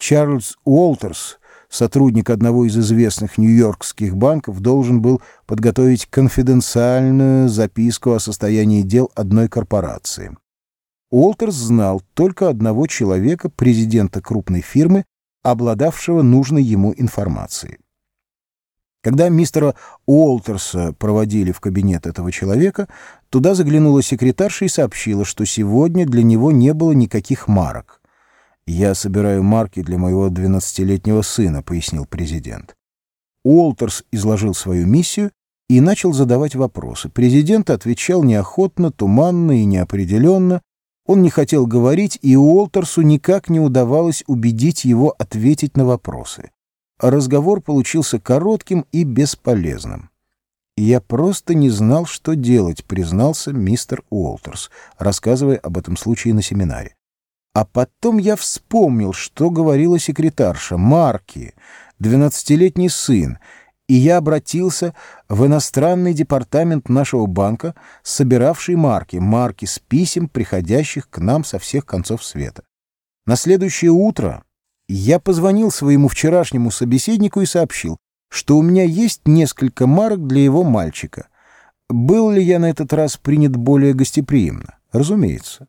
Чарльз Уолтерс, сотрудник одного из известных нью-йоркских банков, должен был подготовить конфиденциальную записку о состоянии дел одной корпорации. Уолтерс знал только одного человека, президента крупной фирмы, обладавшего нужной ему информацией. Когда мистера Уолтерса проводили в кабинет этого человека, туда заглянула секретарша и сообщила, что сегодня для него не было никаких марок. «Я собираю марки для моего двенадцатилетнего сына», — пояснил президент. Уолтерс изложил свою миссию и начал задавать вопросы. Президент отвечал неохотно, туманно и неопределенно. Он не хотел говорить, и Уолтерсу никак не удавалось убедить его ответить на вопросы разговор получился коротким и бесполезным. «Я просто не знал, что делать», — признался мистер Уолтерс, рассказывая об этом случае на семинаре. А потом я вспомнил, что говорила секретарша Марки, двенадцатилетний сын, и я обратился в иностранный департамент нашего банка, собиравший марки, марки с писем, приходящих к нам со всех концов света. На следующее утро я позвонил своему вчерашнему собеседнику и сообщил, что у меня есть несколько марок для его мальчика. Был ли я на этот раз принят более гостеприимно? Разумеется.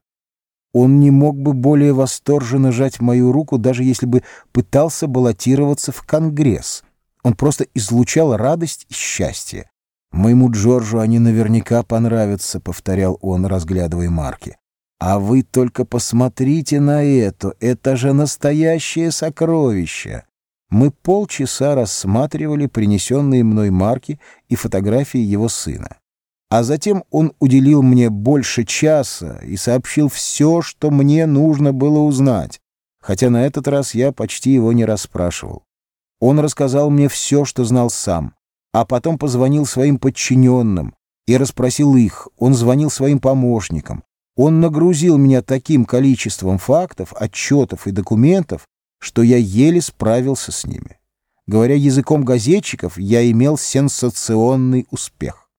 Он не мог бы более восторженно жать мою руку, даже если бы пытался баллотироваться в Конгресс. Он просто излучал радость и счастье. «Моему Джорджу они наверняка понравятся», — повторял он, разглядывая марки. А вы только посмотрите на это, это же настоящее сокровище. Мы полчаса рассматривали принесенные мной марки и фотографии его сына. А затем он уделил мне больше часа и сообщил все, что мне нужно было узнать, хотя на этот раз я почти его не расспрашивал. Он рассказал мне все, что знал сам, а потом позвонил своим подчиненным и расспросил их, он звонил своим помощникам, он нагрузил меня таким количеством фактов, отчетов и документов, что я еле справился с ними. Говоря языком газетчиков, я имел сенсационный успех.